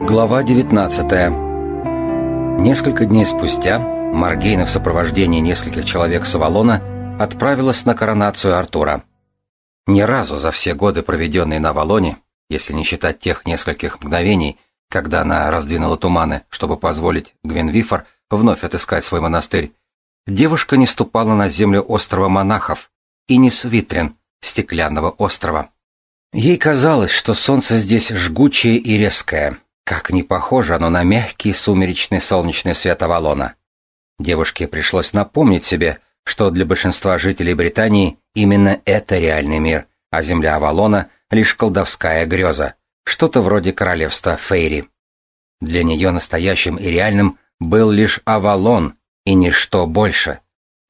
Глава 19 Несколько дней спустя Маргейна в сопровождении нескольких человек с Авалона отправилась на коронацию Артура. Ни разу за все годы, проведенные на Авалоне, если не считать тех нескольких мгновений, когда она раздвинула туманы, чтобы позволить Гвенвифор вновь отыскать свой монастырь, девушка не ступала на землю острова монахов и не Свитрин, стеклянного острова. Ей казалось, что солнце здесь жгучее и резкое, как не похоже оно на мягкий сумеречный солнечный свет Авалона. Девушке пришлось напомнить себе, что для большинства жителей Британии именно это реальный мир, а земля Авалона — лишь колдовская греза, что-то вроде королевства Фейри. Для нее настоящим и реальным был лишь Авалон и ничто больше,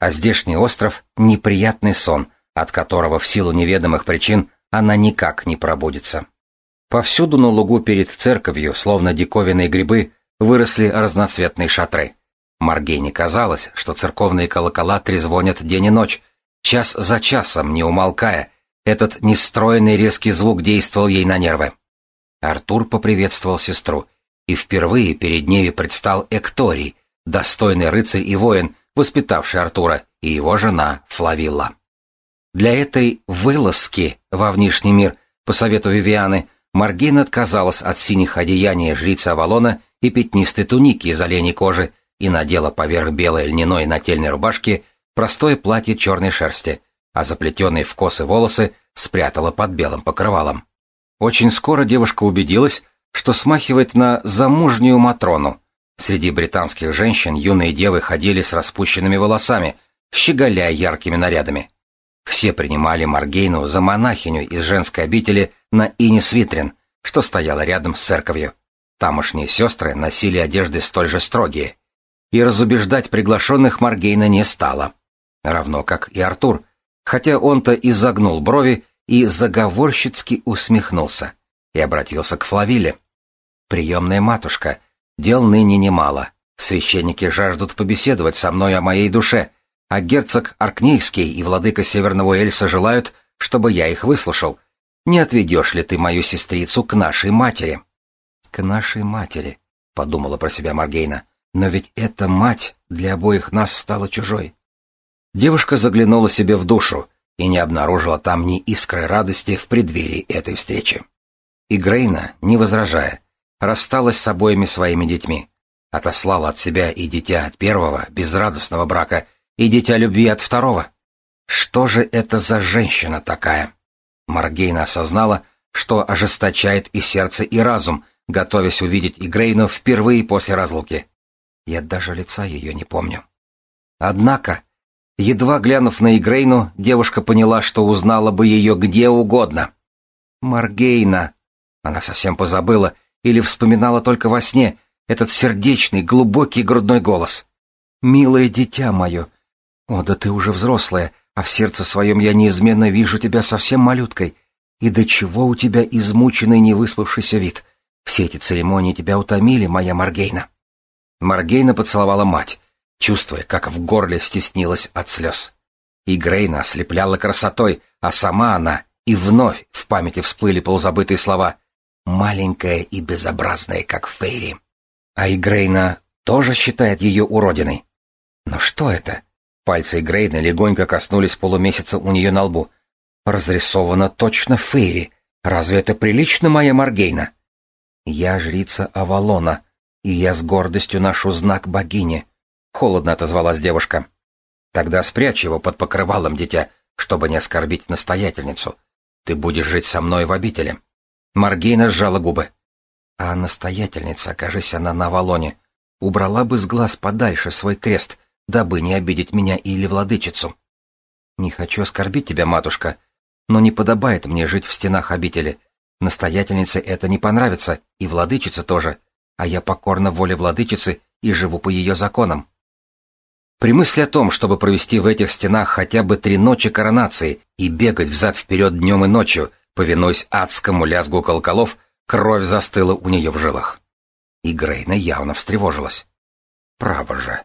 а здешний остров — неприятный сон, от которого в силу неведомых причин она никак не пробудется. Повсюду на лугу перед церковью, словно диковинные грибы, выросли разноцветные шатры. Маргейне казалось, что церковные колокола трезвонят день и ночь, час за часом, не умолкая. Этот нестроенный резкий звук действовал ей на нервы. Артур поприветствовал сестру, и впервые перед нею предстал Экторий, достойный рыцарь и воин, воспитавший Артура, и его жена Флавилла. Для этой вылазки во внешний мир, по совету Вивианы, Маргейн отказалась от синих одеяний жрицы Авалона и пятнистой туники из оленей кожи и надела поверх белой льняной нательной рубашки простое платье черной шерсти, а заплетенные в косы волосы спрятала под белым покрывалом. Очень скоро девушка убедилась, что смахивает на замужнюю Матрону. Среди британских женщин юные девы ходили с распущенными волосами, щеголяя яркими нарядами. Все принимали Маргейну за монахиню из женской обители на Инисвитрин, что стояла рядом с церковью. Тамошние сестры носили одежды столь же строгие. И разубеждать приглашенных Маргейна не стала. Равно как и Артур, хотя он-то изогнул брови и заговорщицки усмехнулся и обратился к Флавиле. «Приемная матушка, дел ныне немало. Священники жаждут побеседовать со мной о моей душе, а герцог Аркнейский и владыка Северного Эльса желают, чтобы я их выслушал. Не отведешь ли ты мою сестрицу к нашей матери?» «К нашей матери», — подумала про себя Маргейна. «Но ведь эта мать для обоих нас стала чужой». Девушка заглянула себе в душу и не обнаружила там ни искры радости в преддверии этой встречи. И Грейна, не возражая, рассталась с обоими своими детьми, отослала от себя и дитя от первого, безрадостного брака, и дитя любви от второго. Что же это за женщина такая? Маргейна осознала, что ожесточает и сердце, и разум, готовясь увидеть Игрейну впервые после разлуки. Я даже лица ее не помню. Однако, едва глянув на Игрейну, девушка поняла, что узнала бы ее где угодно. Маргейна! Она совсем позабыла или вспоминала только во сне этот сердечный, глубокий грудной голос. «Милое дитя мое, «О, да ты уже взрослая, а в сердце своем я неизменно вижу тебя совсем малюткой. И до чего у тебя измученный невыспавшийся вид? Все эти церемонии тебя утомили, моя Маргейна». Маргейна поцеловала мать, чувствуя, как в горле стеснилась от слез. И Грейна ослепляла красотой, а сама она, и вновь в памяти всплыли полузабытые слова «маленькая и безобразная, как Фейри». А Игрейна тоже считает ее уродиной. Но что это? Пальцы Грейна легонько коснулись полумесяца у нее на лбу. Разрисовано точно Фейри. Разве это прилично, моя Маргейна? Я жрица Авалона, и я с гордостью ношу знак богини. Холодно отозвалась девушка. Тогда спрячь его под покрывалом, дитя, чтобы не оскорбить настоятельницу. Ты будешь жить со мной в обители. Маргейна сжала губы. А настоятельница, окажись она на Авалоне, убрала бы с глаз подальше свой крест — дабы не обидеть меня или владычицу. Не хочу оскорбить тебя, матушка, но не подобает мне жить в стенах обители. Настоятельнице это не понравится, и владычице тоже, а я покорна воле владычицы и живу по ее законам. При мысли о том, чтобы провести в этих стенах хотя бы три ночи коронации и бегать взад-вперед днем и ночью, повинуясь адскому лязгу колоколов, кровь застыла у нее в жилах. И Грейна явно встревожилась. Право же,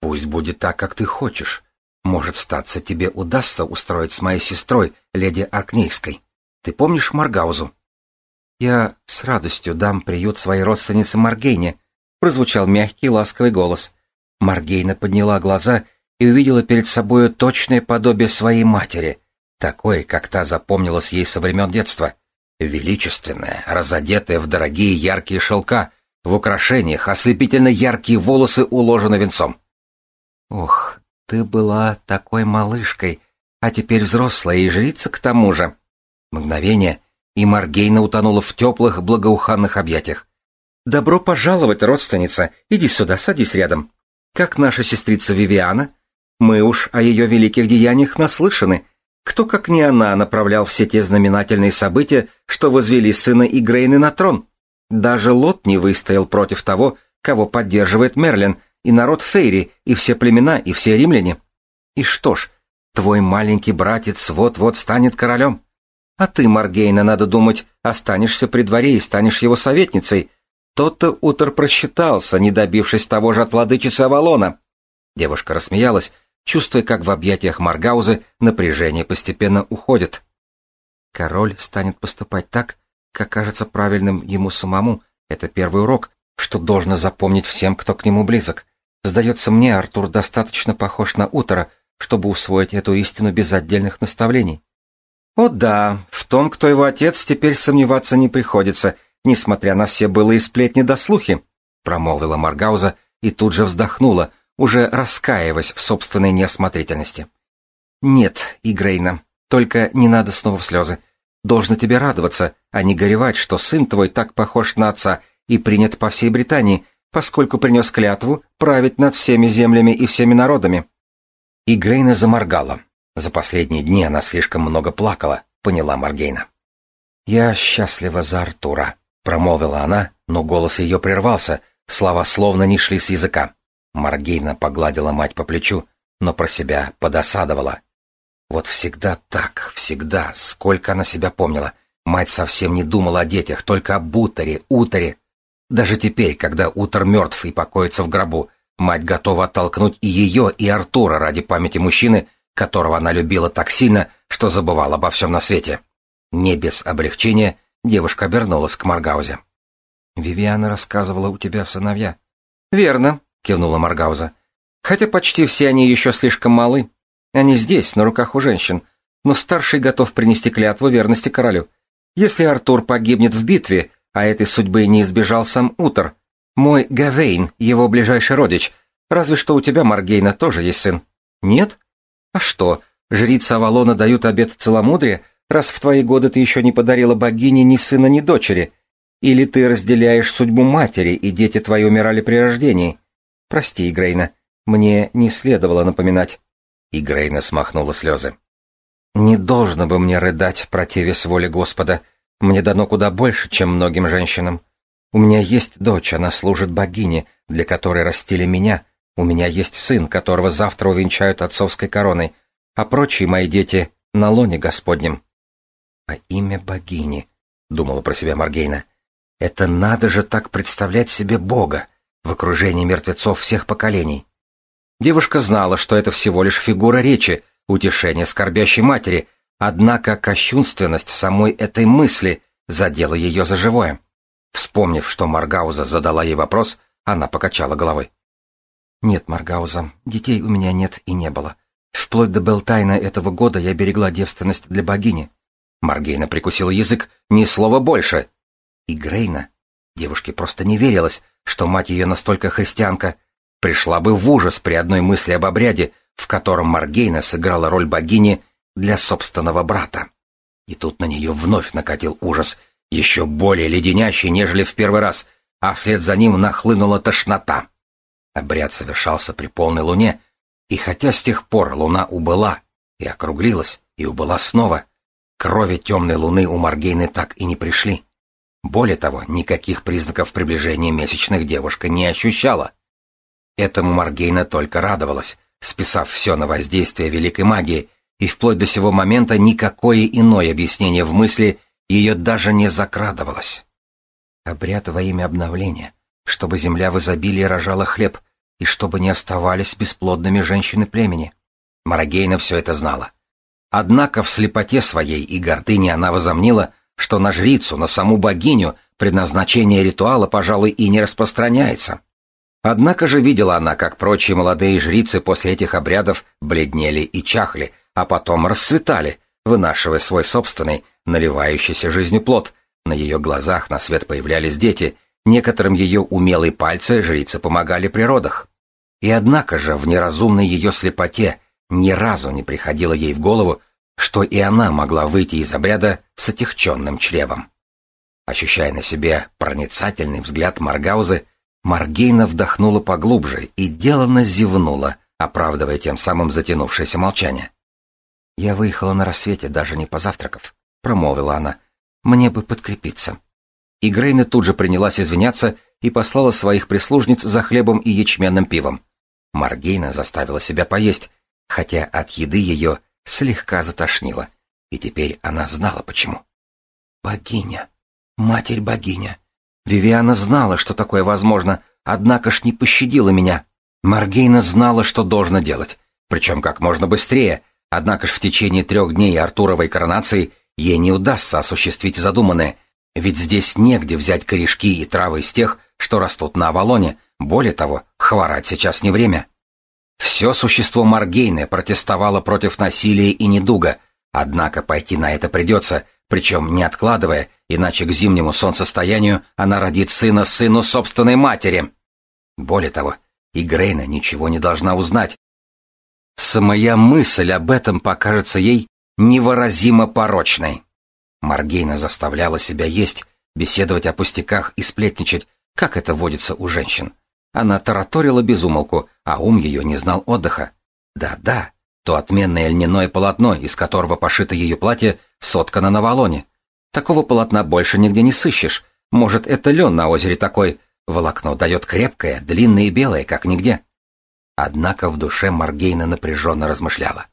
Пусть будет так, как ты хочешь. Может, статься тебе удастся устроить с моей сестрой, леди Аркнейской. Ты помнишь Маргаузу? «Я с радостью дам приют своей родственнице Маргейне», — прозвучал мягкий ласковый голос. Маргейна подняла глаза и увидела перед собою точное подобие своей матери, такое, как та запомнилась ей со времен детства. Величественная, разодетая в дорогие яркие шелка, в украшениях ослепительно яркие волосы уложены венцом. «Ох, ты была такой малышкой, а теперь взрослая и жрица к тому же». Мгновение, и Маргейна утонула в теплых, благоуханных объятиях. «Добро пожаловать, родственница! Иди сюда, садись рядом. Как наша сестрица Вивиана? Мы уж о ее великих деяниях наслышаны. Кто, как не она, направлял все те знаменательные события, что возвели сына Игрейны на трон? Даже Лот не выстоял против того, кого поддерживает Мерлин, и народ Фейри, и все племена, и все римляне. И что ж, твой маленький братец вот-вот станет королем. А ты, Маргейна, надо думать, останешься при дворе и станешь его советницей. Тот-то Утор просчитался, не добившись того же от владычицы Авалона. Девушка рассмеялась, чувствуя, как в объятиях Маргаузы напряжение постепенно уходит. Король станет поступать так, как кажется правильным ему самому. Это первый урок, что должно запомнить всем, кто к нему близок. Сдается мне, Артур достаточно похож на Утора, чтобы усвоить эту истину без отдельных наставлений. О да, в том, кто его отец, теперь сомневаться не приходится, несмотря на все былые сплетни до слухи, промолвила Маргауза и тут же вздохнула, уже раскаиваясь в собственной неосмотрительности. Нет, Игрейна, только не надо снова в слезы. Должно тебе радоваться, а не горевать, что сын твой так похож на отца и принят по всей Британии, поскольку принес клятву править над всеми землями и всеми народами. Игрейна заморгала. За последние дни она слишком много плакала, поняла Маргейна. «Я счастлива за Артура», — промолвила она, но голос ее прервался, слова словно не шли с языка. Маргейна погладила мать по плечу, но про себя подосадовала. Вот всегда так, всегда, сколько она себя помнила. Мать совсем не думала о детях, только об Уторе, Уторе. Даже теперь, когда Утор мертв и покоится в гробу, мать готова оттолкнуть и ее, и Артура ради памяти мужчины, которого она любила так сильно, что забывала обо всем на свете. Не без облегчения девушка обернулась к Маргаузе. «Вивиана рассказывала у тебя сыновья». «Верно», — кивнула Маргауза. «Хотя почти все они еще слишком малы. Они здесь, на руках у женщин, но старший готов принести клятву верности королю. Если Артур погибнет в битве, а этой судьбы не избежал сам Утор, мой Гавейн, его ближайший родич, разве что у тебя, Маргейна, тоже есть сын. Нет? А что, жрицы Авалона дают обет целомудрия, раз в твои годы ты еще не подарила богине ни сына, ни дочери? Или ты разделяешь судьбу матери, и дети твои умирали при рождении? Прости, Грейна, мне не следовало напоминать. И Грейна смахнула слезы. Не должно бы мне рыдать, противясь воле Господа. Мне дано куда больше, чем многим женщинам. У меня есть дочь, она служит богине, для которой растили меня, у меня есть сын, которого завтра увенчают отцовской короной, а прочие мои дети на лоне Господнем. А имя богини, — думала про себя Маргейна, — это надо же так представлять себе Бога в окружении мертвецов всех поколений. Девушка знала, что это всего лишь фигура речи, утешение скорбящей матери, однако кощунственность самой этой мысли задела ее за живое. Вспомнив, что Маргауза задала ей вопрос, она покачала головой. «Нет, Маргауза, детей у меня нет и не было. Вплоть до Белтайна этого года я берегла девственность для богини». Маргейна прикусила язык, ни слова больше. И Грейна. Девушке просто не верилось, что мать ее настолько христианка. Пришла бы в ужас при одной мысли об обряде, в котором Маргейна сыграла роль богини для собственного брата. И тут на нее вновь накатил ужас, еще более леденящий, нежели в первый раз, а вслед за ним нахлынула тошнота. Обряд совершался при полной луне, и хотя с тех пор луна убыла и округлилась, и убыла снова, крови темной луны у Маргейны так и не пришли. Более того, никаких признаков приближения месячных девушка не ощущала. Этому Маргейна только радовалась, списав все на воздействие великой магии, и вплоть до сего момента никакое иное объяснение в мысли ее даже не закрадывалось. Обряд во имя обновления, чтобы земля в изобилии рожала хлеб, и чтобы не оставались бесплодными женщины племени. Марагейна все это знала. Однако в слепоте своей и гордыне она возомнила, что на жрицу, на саму богиню предназначение ритуала, пожалуй, и не распространяется. Однако же видела она, как прочие молодые жрицы после этих обрядов бледнели и чахли, а потом расцветали, вынашивая свой собственный, наливающийся жизнью плод. На ее глазах на свет появлялись дети, некоторым ее умелые пальцы жрицы помогали при родах. И однако же в неразумной ее слепоте ни разу не приходило ей в голову, что и она могла выйти из обряда с отягченным чревом. Ощущая на себе проницательный взгляд Маргаузы, Маргейна вдохнула поглубже и деланно зевнула, оправдывая тем самым затянувшееся молчание. «Я выехала на рассвете, даже не позавтракав», — промолвила она. «Мне бы подкрепиться». И Грейна тут же принялась извиняться и послала своих прислужниц за хлебом и ячменным пивом. Маргейна заставила себя поесть, хотя от еды ее слегка затошнило, и теперь она знала почему. «Богиня! Матерь-богиня! Вивиана знала, что такое возможно, однако ж не пощадила меня. Маргейна знала, что должна делать, причем как можно быстрее, однако ж в течение трех дней Артуровой коронации ей не удастся осуществить задуманное, ведь здесь негде взять корешки и травы из тех, что растут на Авалоне, более того, хворать сейчас не время. Все существо Маргейны протестовало против насилия и недуга, однако пойти на это придется, причем не откладывая, иначе к зимнему солнцестоянию она родит сына сыну собственной матери. Более того, и Грейна ничего не должна узнать. Самая мысль об этом покажется ей невыразимо порочной. Маргейна заставляла себя есть, беседовать о пустяках и сплетничать, как это водится у женщин. Она тараторила без умолку, а ум ее не знал отдыха. Да-да, то отменное льняное полотно, из которого пошито ее платье, соткано на валоне. Такого полотна больше нигде не сыщешь. Может, это лен на озере такой. Волокно дает крепкое, длинное и белое, как нигде. Однако в душе Маргейна напряженно размышляла.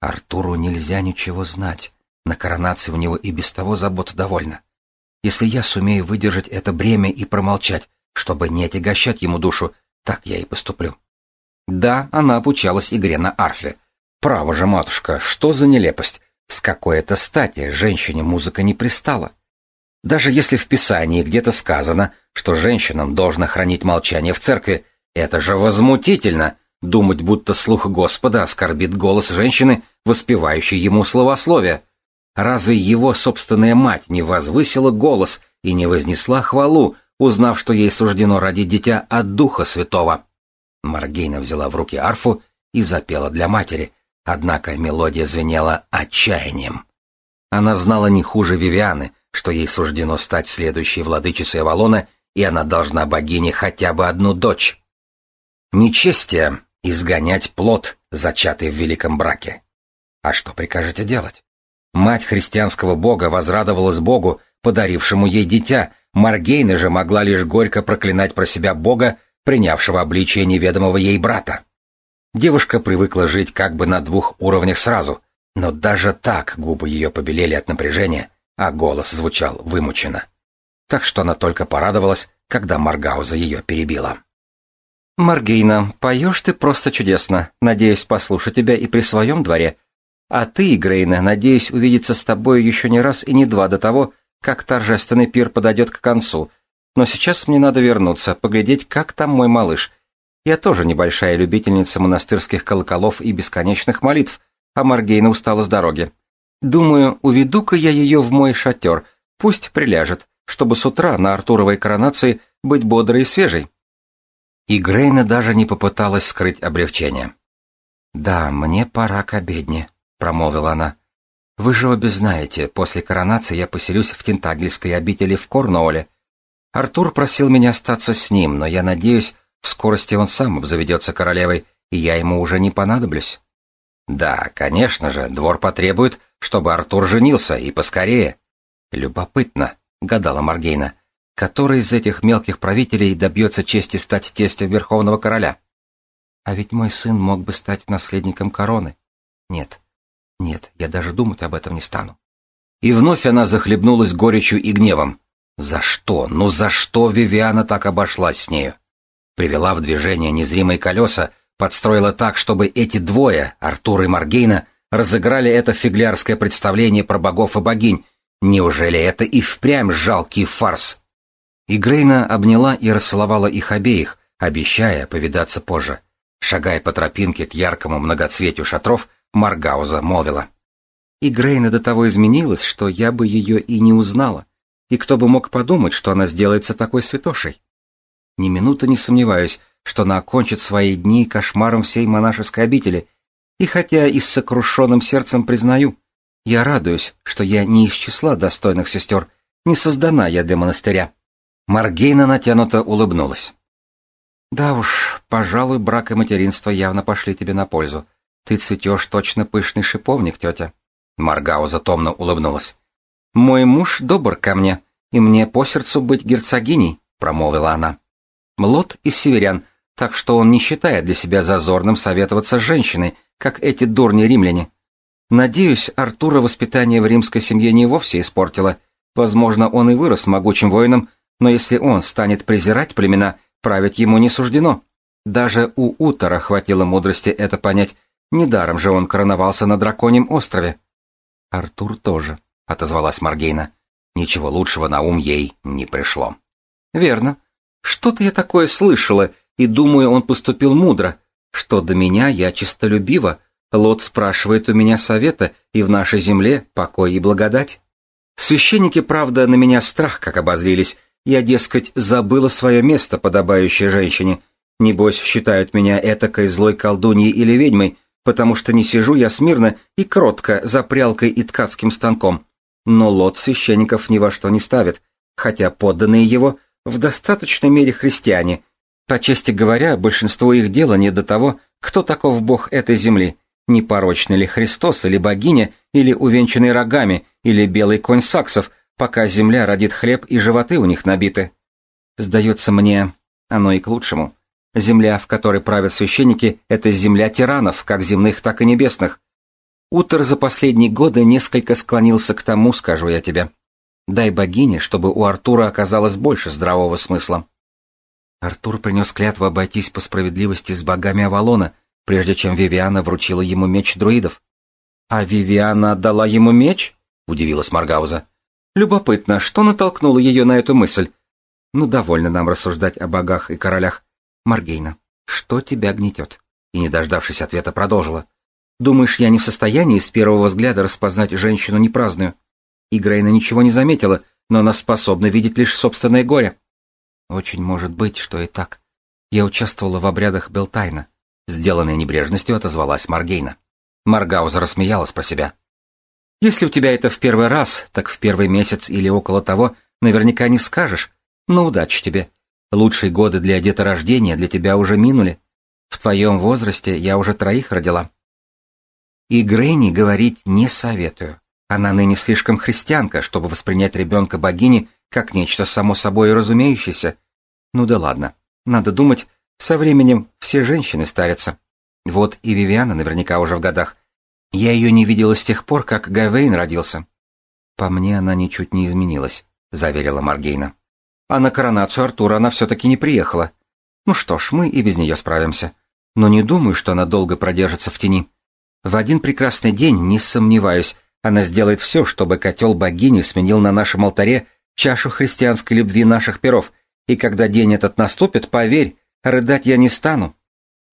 Артуру нельзя ничего знать. На коронации у него и без того забот довольно. Если я сумею выдержать это бремя и промолчать, чтобы не отягощать ему душу, так я и поступлю. Да, она обучалась игре на арфе, Право же, матушка, что за нелепость? С какой это стати женщине музыка не пристала? Даже если в Писании где-то сказано, что женщинам должно хранить молчание в церкви, это же возмутительно думать, будто слух Господа оскорбит голос женщины, воспевающей ему словословие. Разве его собственная мать не возвысила голос и не вознесла хвалу, узнав, что ей суждено родить дитя от Духа Святого? Маргейна взяла в руки арфу и запела для матери, Однако мелодия звенела отчаянием. Она знала не хуже Вивианы, что ей суждено стать следующей владычицей Авалона, и она должна богине хотя бы одну дочь. Нечестие — изгонять плод, зачатый в великом браке. А что прикажете делать? Мать христианского бога возрадовалась богу, подарившему ей дитя, Маргейна же могла лишь горько проклинать про себя бога, принявшего обличие неведомого ей брата. Девушка привыкла жить как бы на двух уровнях сразу, но даже так губы ее побелели от напряжения, а голос звучал вымученно. Так что она только порадовалась, когда Маргауза ее перебила. «Маргейна, поешь ты просто чудесно. Надеюсь послушать тебя и при своем дворе. А ты, Грейна, надеюсь увидеться с тобой еще не раз и не два до того, как торжественный пир подойдет к концу. Но сейчас мне надо вернуться, поглядеть, как там мой малыш, я тоже небольшая любительница монастырских колоколов и бесконечных молитв, а Маргейна устала с дороги. Думаю, уведу-ка я ее в мой шатер, пусть приляжет, чтобы с утра на Артуровой коронации быть бодрой и свежей. И Грейна даже не попыталась скрыть облегчение. «Да, мне пора к обедне», — промолвила она. «Вы же обе знаете, после коронации я поселюсь в Тентагельской обители в Корнуолле. Артур просил меня остаться с ним, но я надеюсь, в скорости он сам обзаведется королевой, и я ему уже не понадоблюсь. Да, конечно же, двор потребует, чтобы Артур женился, и поскорее. Любопытно, гадала Маргейна, который из этих мелких правителей добьется чести стать тестем Верховного Короля. А ведь мой сын мог бы стать наследником короны. Нет, нет, я даже думать об этом не стану. И вновь она захлебнулась горечью и гневом. За что, ну за что Вивиана так обошлась с нею? привела в движение незримые колеса, подстроила так, чтобы эти двое, Артур и Маргейна, разыграли это фиглярское представление про богов и богинь, Неужели это и впрямь жалкий фарс? И Грейна обняла и расцеловала их обеих, обещая повидаться позже. Шагая по тропинке к яркому многоцветию шатров, Маргауза молвила. И Грейна до того изменилась, что я бы ее и не узнала. И кто бы мог подумать, что она сделается такой святошей? Ни минуты не сомневаюсь, что она окончит свои дни кошмаром всей монашеской обители, и хотя и с сокрушенным сердцем признаю, я радуюсь, что я не из числа достойных сестер, не создана я для монастыря. Маргейна натянуто улыбнулась. Да уж, пожалуй, брак и материнство явно пошли тебе на пользу. Ты цветешь точно пышный шиповник, тетя. Маргауза томно улыбнулась. Мой муж добр ко мне, и мне по сердцу быть герцогиней, промолвила она. Млот из северян, так что он не считает для себя зазорным советоваться с женщиной, как эти дурни римляне. Надеюсь, Артура воспитание в римской семье не вовсе испортило. Возможно, он и вырос могучим воином, но если он станет презирать племена, править ему не суждено. Даже у Утора хватило мудрости это понять, недаром же он короновался на драконьем острове. Артур тоже, отозвалась Маргейна. Ничего лучшего на ум ей не пришло. Верно. Что-то я такое слышала, и думаю, он поступил мудро. Что до меня, я чистолюбива, Лот спрашивает у меня совета, и в нашей земле покой и благодать. Священники, правда, на меня страх как обозлились. Я, дескать, забыла свое место, подобающее женщине. Небось, считают меня этакой злой колдуньей или ведьмой, потому что не сижу я смирно и кротко за прялкой и ткацким станком. Но Лот священников ни во что не ставит, хотя подданные его в достаточной мере христиане. По чести говоря, большинство их дела не до того, кто таков бог этой земли, непорочный ли Христос или богиня, или увенчанный рогами, или белый конь саксов, пока земля родит хлеб и животы у них набиты. Сдается мне, оно и к лучшему. Земля, в которой правят священники, это земля тиранов, как земных, так и небесных. Утор за последние годы несколько склонился к тому, скажу я тебе. Дай богине, чтобы у Артура оказалось больше здравого смысла. Артур принес клятву обойтись по справедливости с богами Авалона, прежде чем Вивиана вручила ему меч друидов. «А Вивиана отдала ему меч?» — удивилась Маргауза. «Любопытно, что натолкнуло ее на эту мысль? Ну, довольно нам рассуждать о богах и королях. Маргейна, что тебя гнетет?» И, не дождавшись ответа, продолжила. «Думаешь, я не в состоянии с первого взгляда распознать женщину непраздную?» И Грейна ничего не заметила, но она способна видеть лишь собственное горе. Очень может быть, что и так. Я участвовала в обрядах Белтайна. Сделанной небрежностью отозвалась Маргейна. Маргауза рассмеялась про себя. «Если у тебя это в первый раз, так в первый месяц или около того, наверняка не скажешь. Но удачи тебе. Лучшие годы для деторождения для тебя уже минули. В твоем возрасте я уже троих родила». И Грейни говорить не советую. Она ныне слишком христианка, чтобы воспринять ребенка богини как нечто само собой разумеющееся. Ну да ладно. Надо думать, со временем все женщины старятся. Вот и Вивиана наверняка уже в годах. Я ее не видела с тех пор, как Гавейн родился. По мне она ничуть не изменилась, заверила Маргейна. А на коронацию Артура она все-таки не приехала. Ну что ж, мы и без нее справимся. Но не думаю, что она долго продержится в тени. В один прекрасный день, не сомневаюсь, она сделает все, чтобы котел богини сменил на нашем алтаре чашу христианской любви наших перов, и когда день этот наступит, поверь, Рыдать я не стану.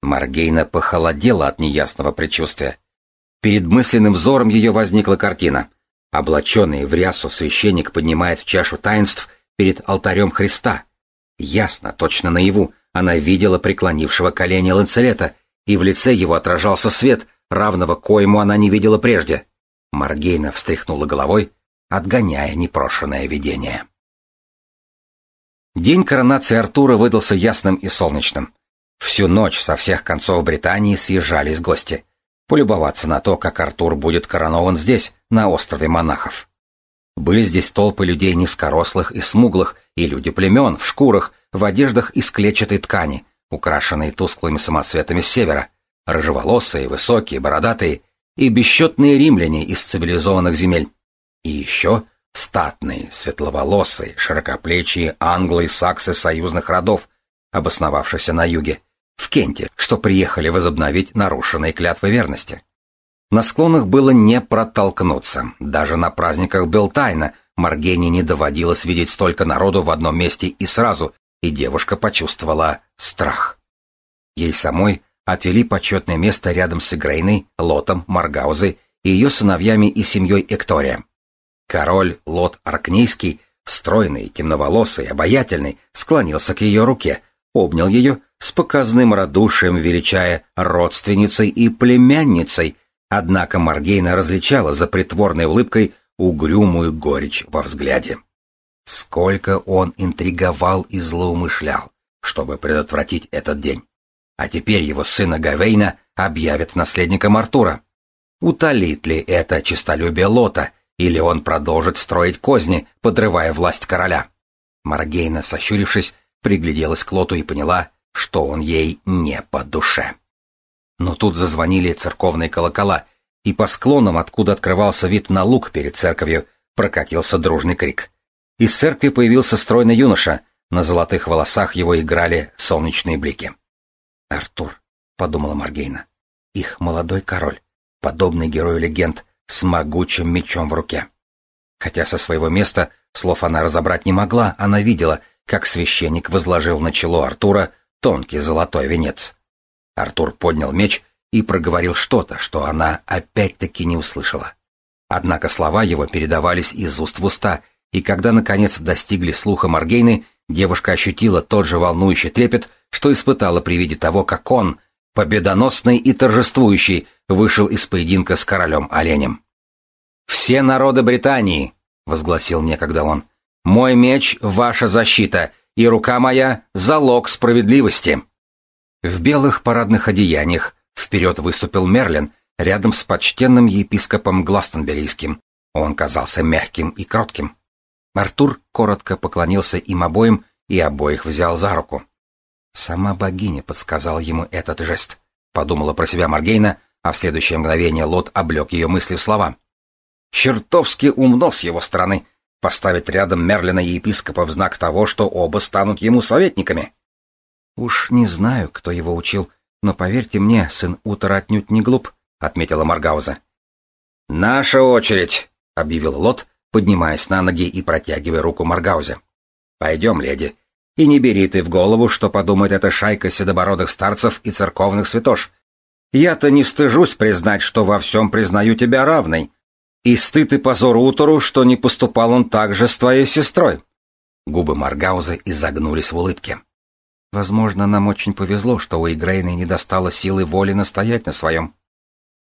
Маргейна похолодела от неясного предчувствия. Перед мысленным взором ее возникла картина. Облаченный в рясу священник поднимает чашу таинств перед алтарем Христа. Ясно, точно наяву, она видела преклонившего колени Ланцелета, и в лице его отражался свет, равного коему она не видела прежде. Маргейна встряхнула головой, отгоняя непрошенное видение. День коронации Артура выдался ясным и солнечным. Всю ночь со всех концов Британии съезжались гости. Полюбоваться на то, как Артур будет коронован здесь, на острове монахов. Были здесь толпы людей низкорослых и смуглых, и люди племен в шкурах, в одеждах из клетчатой ткани, украшенные тусклыми самоцветами с севера, рыжеволосые, высокие, бородатые, и бесчетные римляне из цивилизованных земель. И еще Статные, светловолосые, широкоплечие англы и саксы союзных родов, обосновавшиеся на юге, в Кенте, что приехали возобновить нарушенные клятвы верности. На склонах было не протолкнуться, даже на праздниках Белтайна, Маргене не доводилось видеть столько народу в одном месте и сразу, и девушка почувствовала страх. Ей самой отвели почетное место рядом с Игрейной, Лотом, Маргаузой и ее сыновьями и семьей Эктория. Король Лот Аркнейский, стройный, темноволосый, обаятельный, склонился к ее руке, обнял ее, с показным радушием величая родственницей и племянницей, однако Маргейна различала за притворной улыбкой угрюмую горечь во взгляде. Сколько он интриговал и злоумышлял, чтобы предотвратить этот день. А теперь его сына Гавейна объявят наследником Артура. Утолит ли это честолюбие Лота, или он продолжит строить козни, подрывая власть короля? Маргейна, сощурившись, пригляделась к Лоту и поняла, что он ей не по душе. Но тут зазвонили церковные колокола, и по склонам, откуда открывался вид на луг перед церковью, прокатился дружный крик. Из церкви появился стройный юноша, на золотых волосах его играли солнечные блики. «Артур», — подумала Маргейна, — «их молодой король, подобный герою легенд, с могучим мечом в руке». Хотя со своего места слов она разобрать не могла, она видела, как священник возложил на чело Артура тонкий золотой венец. Артур поднял меч и проговорил что-то, что она опять-таки не услышала. Однако слова его передавались из уст в уста, и когда, наконец, достигли слуха Маргейны, девушка ощутила тот же волнующий трепет, что испытала при виде того, как он, победоносный и торжествующий, вышел из поединка с королем-оленем. «Все народы Британии!» — возгласил некогда он. «Мой меч — ваша защита, и рука моя — залог справедливости. В белых парадных одеяниях вперед выступил Мерлин рядом с почтенным епископом Гластонберийским. Он казался мягким и кротким. Артур коротко поклонился им обоим и обоих взял за руку. Сама богиня подсказала ему этот жест. Подумала про себя Маргейна, а в следующее мгновение Лот облег ее мысли в слова. «Чертовски умно с его стороны поставить рядом Мерлина и епископа в знак того, что оба станут ему советниками. «Уж не знаю, кто его учил, но поверьте мне, сын Утора отнюдь не глуп», — отметила Маргауза. «Наша очередь», — объявил Лот, поднимаясь на ноги и протягивая руку Маргаузе. «Пойдем, леди, и не бери ты в голову, что подумает эта шайка седобородых старцев и церковных святош. Я-то не стыжусь признать, что во всем признаю тебя равной, и стыд и позор Утору, что не поступал он так же с твоей сестрой. Губы Маргауза изогнулись в улыбке. Возможно, нам очень повезло, что у Игрейны не достало силы воли настоять на своем.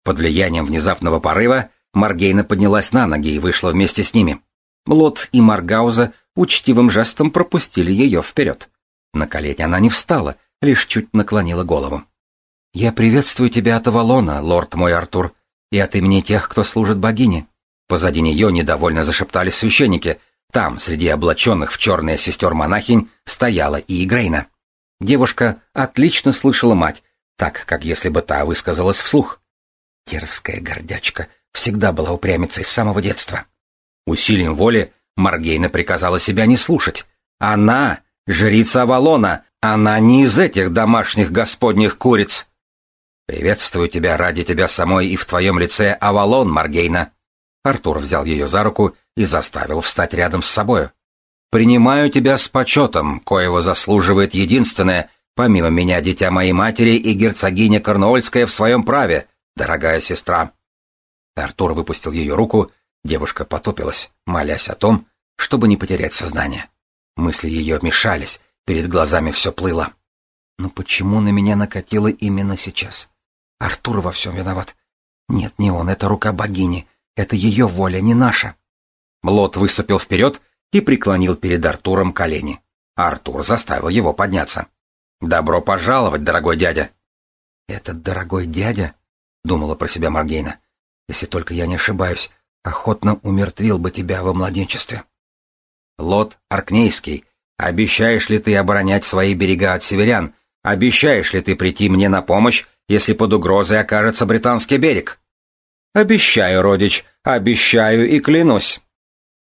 Под влиянием внезапного порыва Маргейна поднялась на ноги и вышла вместе с ними. Лот и Маргауза учтивым жестом пропустили ее вперед. На колени она не встала, лишь чуть наклонила голову. «Я приветствую тебя от Авалона, лорд мой Артур, и от имени тех, кто служит богине. Позади нее недовольно зашептались священники. Там, среди облаченных в черные сестер-монахинь, стояла и Игрейна. Девушка отлично слышала мать, так, как если бы та высказалась вслух. Дерзкая гордячка всегда была упрямицей с самого детства. Усилием воли Маргейна приказала себя не слушать. Она — жрица Авалона, она не из этих домашних господних куриц. «Приветствую тебя ради тебя самой и в твоем лице, Авалон, Маргейна», Артур взял ее за руку и заставил встать рядом с собою. «Принимаю тебя с почетом, коего заслуживает единственное, помимо меня, дитя моей матери и герцогиня Корнуольская в своем праве, дорогая сестра». Артур выпустил ее руку, девушка потопилась, молясь о том, чтобы не потерять сознание. Мысли ее мешались, перед глазами все плыло. Но почему на меня накатило именно сейчас? Артур во всем виноват. Нет, не он, это рука богини, это ее воля, не наша. Лот выступил вперед и преклонил перед Артуром колени. Артур заставил его подняться. «Добро пожаловать, дорогой дядя!» «Этот дорогой дядя?» — думала про себя Маргейна. «Если только я не ошибаюсь, охотно умертвил бы тебя во младенчестве». «Лот Аркнейский, обещаешь ли ты оборонять свои берега от северян? Обещаешь ли ты прийти мне на помощь, если под угрозой окажется британский берег?» Обещаю, родич, обещаю и клянусь.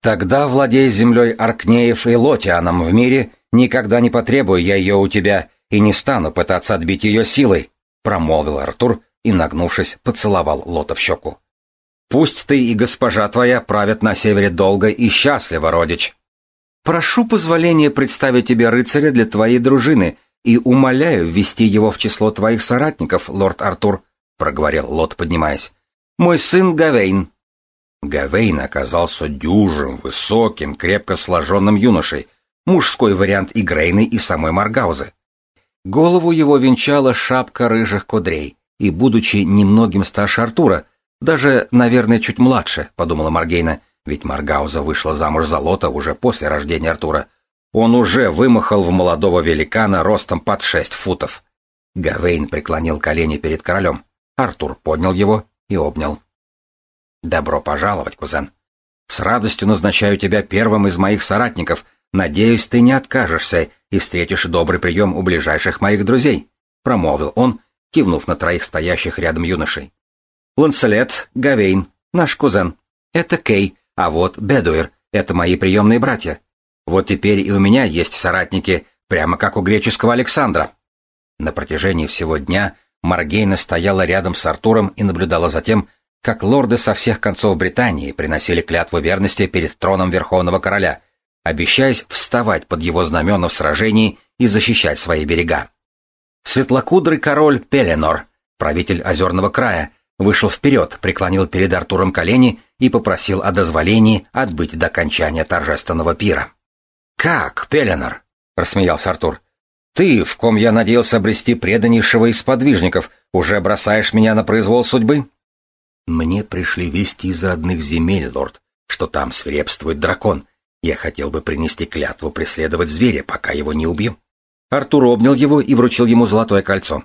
Тогда владей землей Аркнеев и Лотианом в мире, никогда не потребую я ее у тебя и не стану пытаться отбить ее силой, промолвил Артур и, нагнувшись, поцеловал Лота в щеку. Пусть ты и госпожа твоя правят на севере долго и счастливо, родич. Прошу позволения представить тебе рыцаря для твоей дружины и умоляю ввести его в число твоих соратников, лорд Артур, проговорил Лот, поднимаясь. Мой сын Гавейн. Гавейн оказался дюжим, высоким, крепко сложенным юношей, мужской вариант и Грейны, и самой Маргаузы. Голову его венчала шапка рыжих кудрей, и, будучи немногим старше Артура, даже, наверное, чуть младше, подумала Маргейна, ведь Маргауза вышла замуж за Лота уже после рождения Артура. Он уже вымахал в молодого великана ростом под шесть футов. Гавейн преклонил колени перед королем. Артур поднял его и обнял. «Добро пожаловать, кузен. С радостью назначаю тебя первым из моих соратников. Надеюсь, ты не откажешься и встретишь добрый прием у ближайших моих друзей», — промолвил он, кивнув на троих стоящих рядом юношей. Ланселет, Гавейн, наш кузен. Это Кей, а вот Бедуэр, это мои приемные братья. Вот теперь и у меня есть соратники, прямо как у греческого Александра. На протяжении всего дня Маргейна стояла рядом с Артуром и наблюдала за тем, как лорды со всех концов Британии приносили клятву верности перед троном Верховного Короля, обещаясь вставать под его знамена в сражении и защищать свои берега. Светлокудрый король Пеленор, правитель Озерного края, вышел вперед, преклонил перед Артуром колени и попросил о дозволении отбыть до окончания торжественного пира. «Как, Пеленор?» — рассмеялся Артур. «Ты, в ком я надеялся обрести преданнейшего из подвижников, уже бросаешь меня на произвол судьбы?» «Мне пришли вести из родных земель, лорд, что там свирепствует дракон. Я хотел бы принести клятву преследовать зверя, пока его не убью». Артур обнял его и вручил ему золотое кольцо.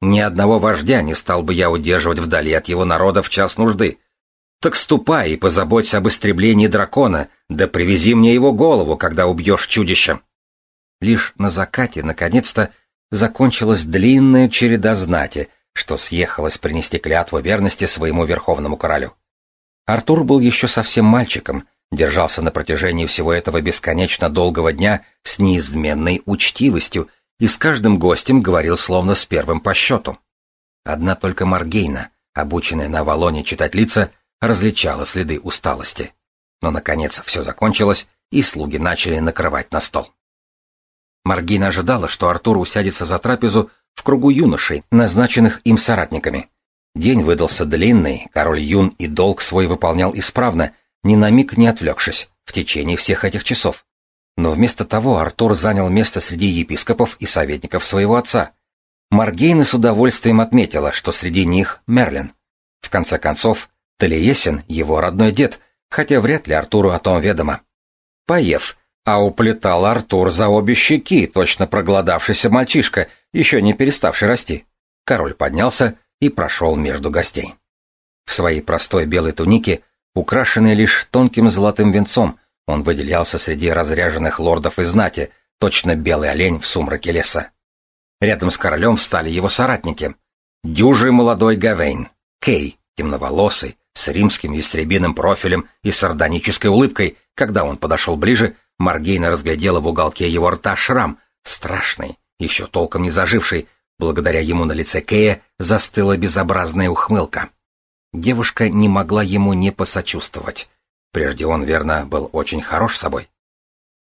Ни одного вождя не стал бы я удерживать вдали от его народа в час нужды. Так ступай и позаботься об истреблении дракона, да привези мне его голову, когда убьешь чудище. Лишь на закате, наконец-то, закончилась длинная череда знати, что съехалась принести клятву верности своему верховному королю. Артур был еще совсем мальчиком, держался на протяжении всего этого бесконечно долгого дня с неизменной учтивостью и с каждым гостем говорил словно с первым по счету. Одна только Маргейна, обученная на Авалоне читать лица, различала следы усталости. Но, наконец, все закончилось, и слуги начали накрывать на стол. Маргейна ожидала, что Артур усядется за трапезу в кругу юношей, назначенных им соратниками. День выдался длинный, король Юн и долг свой выполнял исправно, ни на миг не отвлекшись, в течение всех этих часов. Но вместо того Артур занял место среди епископов и советников своего отца. Маргейна с удовольствием отметила, что среди них Мерлин. В конце концов, Талиесин — его родной дед, хотя вряд ли Артуру о том ведомо. Поев, а уплетал Артур за обе щеки, точно проголодавшийся мальчишка, еще не переставший расти. Король поднялся и прошел между гостей. В своей простой белой тунике, украшенной лишь тонким золотым венцом, он выделялся среди разряженных лордов и знати, точно белый олень в сумраке леса. Рядом с королем встали его соратники. Дюжий молодой Гавейн, Кей, темноволосый, с римским ястребиным профилем и сардонической улыбкой, когда он подошел ближе, Маргейна разглядела в уголке его рта шрам, страшный, еще толком не заживший, благодаря ему на лице Кея застыла безобразная ухмылка. Девушка не могла ему не посочувствовать. Прежде он, верно, был очень хорош собой.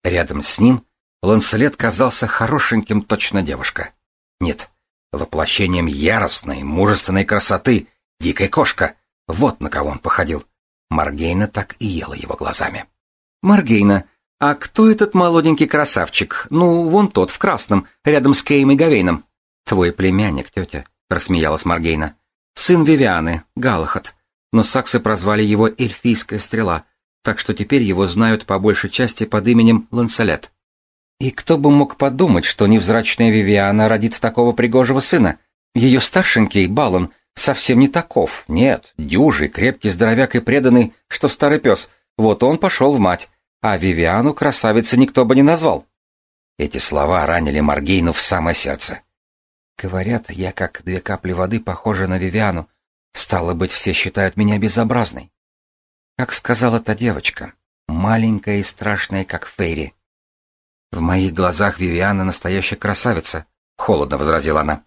Рядом с ним Ланселет казался хорошеньким точно девушка. Нет, воплощением яростной, мужественной красоты, дикой кошка. Вот на кого он походил. Маргейна так и ела его глазами. «Маргейна, а кто этот молоденький красавчик? Ну, вон тот, в красном, рядом с Кейм и Гавейном». «Твой племянник, тетя», — рассмеялась Маргейна. «Сын Вивианы, Галахат. Но саксы прозвали его Эльфийская стрела так что теперь его знают по большей части под именем Ланселет. И кто бы мог подумать, что невзрачная Вивиана родит такого пригожего сына? Ее старшенький, Балан, совсем не таков. Нет, дюжий, крепкий здоровяк и преданный, что старый пес. Вот он пошел в мать, а Вивиану красавицы никто бы не назвал. Эти слова ранили Маргейну в самое сердце. Говорят, я как две капли воды похожа на Вивиану. Стало быть, все считают меня безобразной. Как сказала та девочка, маленькая и страшная, как Фейри. В моих глазах Вивиана настоящая красавица, холодно возразила она.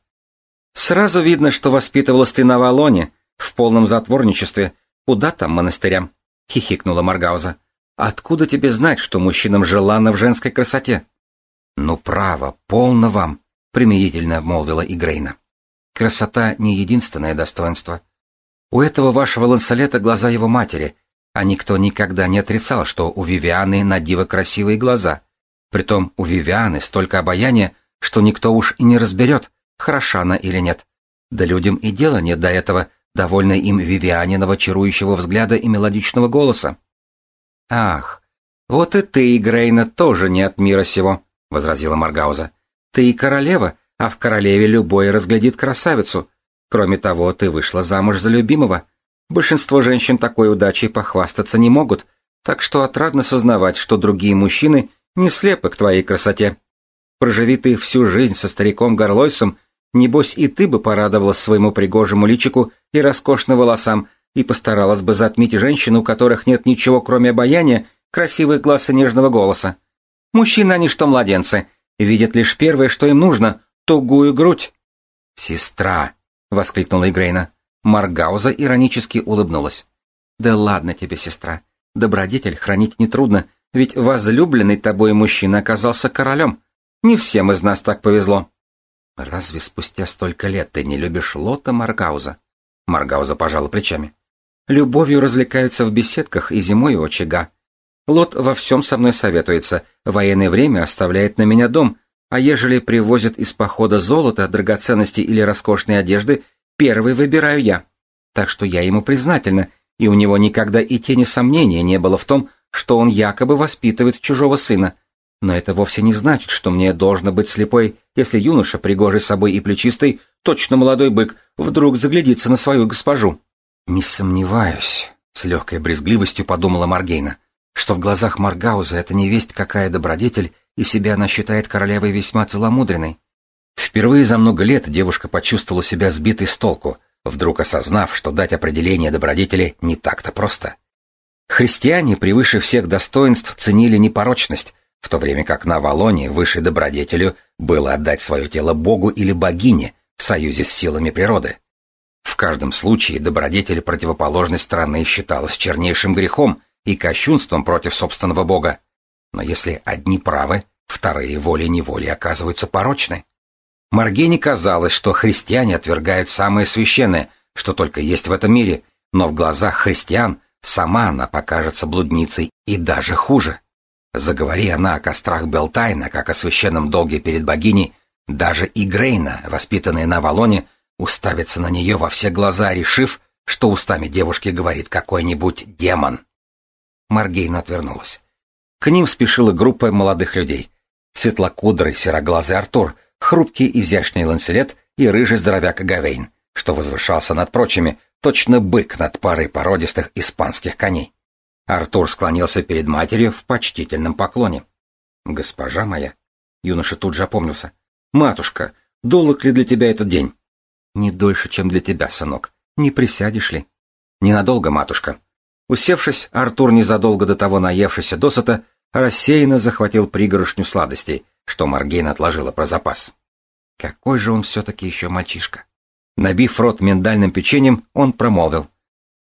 Сразу видно, что воспитывалась ты на Валоне, в полном затворничестве. Куда там монастырям? хихикнула Маргауза. Откуда тебе знать, что мужчинам желанно в женской красоте? Ну, право, полно вам, примирительно молвила Игрейна. Красота не единственное достоинство. У этого вашего лансолета глаза его матери, а никто никогда не отрицал, что у Вивианы на диво красивые глаза. Притом у Вивианы столько обаяния, что никто уж и не разберет, хороша она или нет. Да людям и дела нет до этого, довольно им Вивианиного чарующего взгляда и мелодичного голоса. «Ах, вот и ты, Грейна, тоже не от мира сего», — возразила Маргауза. «Ты королева, а в королеве любой разглядит красавицу. Кроме того, ты вышла замуж за любимого. Большинство женщин такой удачей похвастаться не могут, так что отрадно сознавать, что другие мужчины не слепы к твоей красоте. Проживи ты всю жизнь со стариком Горлойсом, небось и ты бы порадовалась своему пригожему личику и роскошным волосам, и постаралась бы затмить женщин, у которых нет ничего, кроме обаяния, красивых глаз и нежного голоса. Мужчины они что младенцы, видят лишь первое, что им нужно — тугую грудь. «Сестра!» — воскликнула Игрейна. Маргауза иронически улыбнулась. «Да ладно тебе, сестра. Добродетель хранить нетрудно, ведь возлюбленный тобой мужчина оказался королем. Не всем из нас так повезло». «Разве спустя столько лет ты не любишь Лота Маргауза?» Маргауза пожала плечами. «Любовью развлекаются в беседках и зимой у очага. Лот во всем со мной советуется, военное время оставляет на меня дом, а ежели привозят из похода золото, драгоценности или роскошные одежды, первый выбираю я. Так что я ему признательна, и у него никогда и тени сомнения не было в том, что он якобы воспитывает чужого сына. Но это вовсе не значит, что мне должно быть слепой, если юноша, пригожий собой и плечистый, точно молодой бык, вдруг заглядится на свою госпожу. «Не сомневаюсь», — с легкой брезгливостью подумала Маргейна, что в глазах Маргауза это не весть какая добродетель, и себя она считает королевой весьма целомудренной. Впервые за много лет девушка почувствовала себя сбитой с толку, вдруг осознав, что дать определение добродетели не так-то просто. Христиане превыше всех достоинств ценили непорочность, в то время как на Авалоне высшей добродетелю было отдать свое тело Богу или богине в союзе с силами природы. Каждом случае добродетель противоположной стороны считалась чернейшим грехом и кощунством против собственного Бога. Но если одни правы, вторые волей-неволей оказываются порочны. Маргене казалось, что христиане отвергают самое священное, что только есть в этом мире, но в глазах христиан сама она покажется блудницей и даже хуже. Заговори она о кострах Белтайна, как о священном долге перед богиней, даже и Грейна, воспитанная на Валоне, уставится на нее во все глаза, решив, что устами девушки говорит какой-нибудь демон. Маргейна отвернулась. К ним спешила группа молодых людей. Светлокудрый, сероглазый Артур — хрупкий изящный ланселет и рыжий здоровяк Гавейн, что возвышался над прочими, точно бык над парой породистых испанских коней. Артур склонился перед матерью в почтительном поклоне. «Госпожа моя!» Юноша тут же опомнился. «Матушка, долг ли для тебя этот день?» «Не дольше, чем для тебя, сынок. Не присядешь ли?» «Ненадолго, матушка». Усевшись, Артур незадолго до того наевшийся досыта рассеянно захватил пригоршню сладостей, что Маргейн отложила про запас. Какой же он все-таки еще мальчишка. Набив рот миндальным печеньем, он промолвил.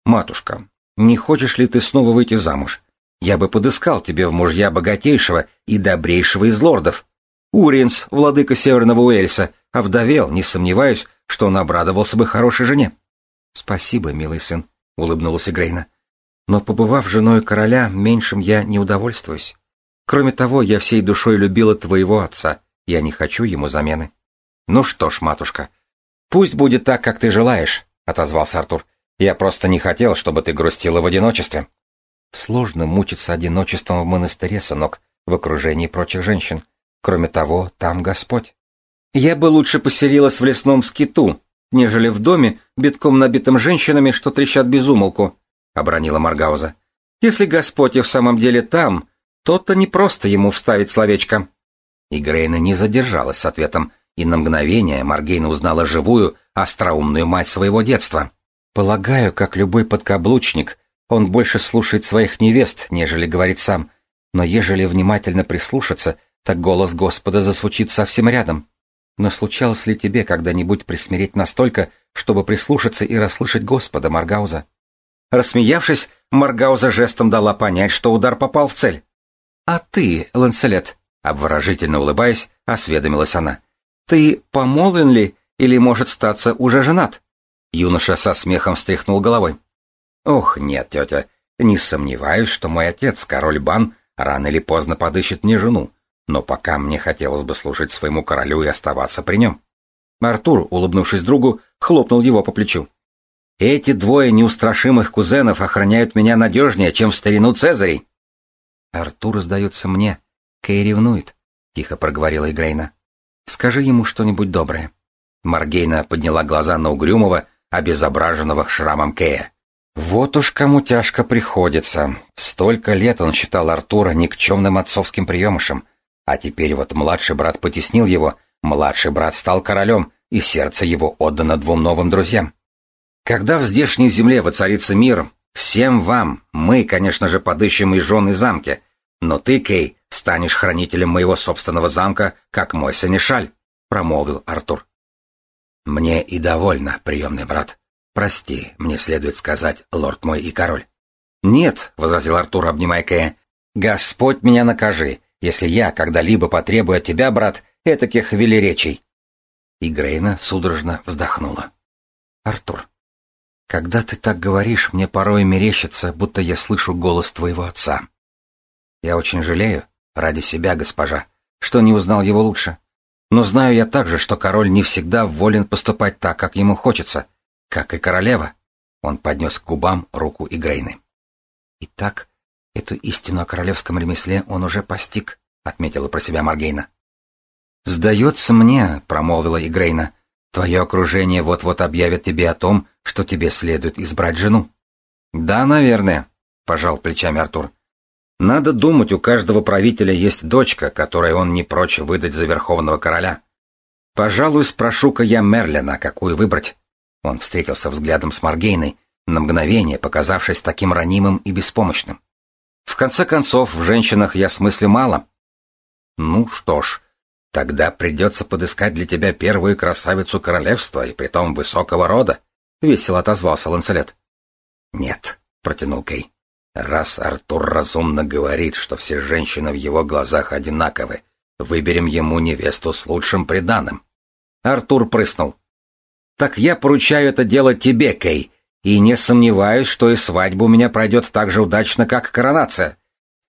«Матушка, не хочешь ли ты снова выйти замуж? Я бы подыскал тебе в мужья богатейшего и добрейшего из лордов. Уриенс, владыка Северного Уэльса, овдовел, не сомневаюсь, что он обрадовался бы хорошей жене». «Спасибо, милый сын», — улыбнулась Грейна. «Но побывав женой короля, меньшим я не удовольствуюсь. Кроме того, я всей душой любила твоего отца. Я не хочу ему замены. Ну что ж, матушка, пусть будет так, как ты желаешь, отозвался Артур. Я просто не хотел, чтобы ты грустила в одиночестве. Сложно мучиться одиночеством в монастыре, сынок, в окружении прочих женщин. Кроме того, там Господь. Я бы лучше поселилась в лесном скиту, нежели в доме, битком набитым женщинами, что трещат без умолку, — обронила Маргауза. Если Господь и в самом деле там, то-то не просто ему вставить словечко. И Грейна не задержалась с ответом, и на мгновение Маргейна узнала живую, остроумную мать своего детства. «Полагаю, как любой подкаблучник, он больше слушает своих невест, нежели говорит сам, но ежели внимательно прислушаться, так голос Господа зазвучит совсем рядом. Но случалось ли тебе когда-нибудь присмиреть настолько, чтобы прислушаться и расслышать Господа, Маргауза?» Рассмеявшись, Маргауза жестом дала понять, что удар попал в цель. «А ты, Ланселет?» — обворожительно улыбаясь, осведомилась она. «Ты помолвлен ли или, может, статься уже женат?» Юноша со смехом встряхнул головой. «Ох, нет, тетя, не сомневаюсь, что мой отец, король Бан, рано или поздно подыщет мне жену, но пока мне хотелось бы служить своему королю и оставаться при нем». Артур, улыбнувшись другу, хлопнул его по плечу. «Эти двое неустрашимых кузенов охраняют меня надежнее, чем в старину Цезарей». «Артур сдается мне. Кей ревнует», — тихо проговорила Игрейна. «Скажи ему что-нибудь доброе». Маргейна подняла глаза на угрюмого, обезображенного шрамом Кея. Вот уж кому тяжко приходится. Столько лет он считал Артура никчемным отцовским приемышем, а теперь вот младший брат потеснил его, младший брат стал королем, и сердце его отдано двум новым друзьям. Когда в здешней земле воцарится мир, всем вам, мы, конечно же, подыщем и жены замки, но ты, Кей, станешь хранителем моего собственного замка, как мой санишаль, промолвил Артур. Мне и довольно, приемный брат. Прости, мне следует сказать, лорд мой и король. Нет, возразил Артур, обнимая Кея, Господь меня накажи, если я когда-либо потребую от тебя, брат, этаких велеречий. И Грейна судорожно вздохнула. Артур, когда ты так говоришь, мне порой мерещится, будто я слышу голос твоего отца. Я очень жалею, ради себя, госпожа, что не узнал его лучше. Но знаю я также, что король не всегда волен поступать так, как ему хочется, как и королева. Он поднес к губам руку Игрейны. Итак, эту истину о королевском ремесле он уже постиг, отметила про себя Маргейна. «Сдается мне», — промолвила Игрейна, — «твое окружение вот-вот объявит тебе о том, что тебе следует избрать жену». «Да, наверное», — пожал плечами Артур. «Надо думать, у каждого правителя есть дочка, которой он не прочь выдать за верховного короля. Пожалуй, спрошу-ка я Мерлина, какую выбрать». Он встретился взглядом с Маргейной, на мгновение показавшись таким ранимым и беспомощным. «В конце концов, в женщинах я смыслю мало». «Ну что ж», Тогда придется подыскать для тебя первую красавицу королевства, и притом высокого рода, — весело отозвался Ланселет. — Нет, — протянул Кей. — Раз Артур разумно говорит, что все женщины в его глазах одинаковы, выберем ему невесту с лучшим приданым. Артур прыснул. — Так я поручаю это дело тебе, Кей, и не сомневаюсь, что и свадьба у меня пройдет так же удачно, как коронация.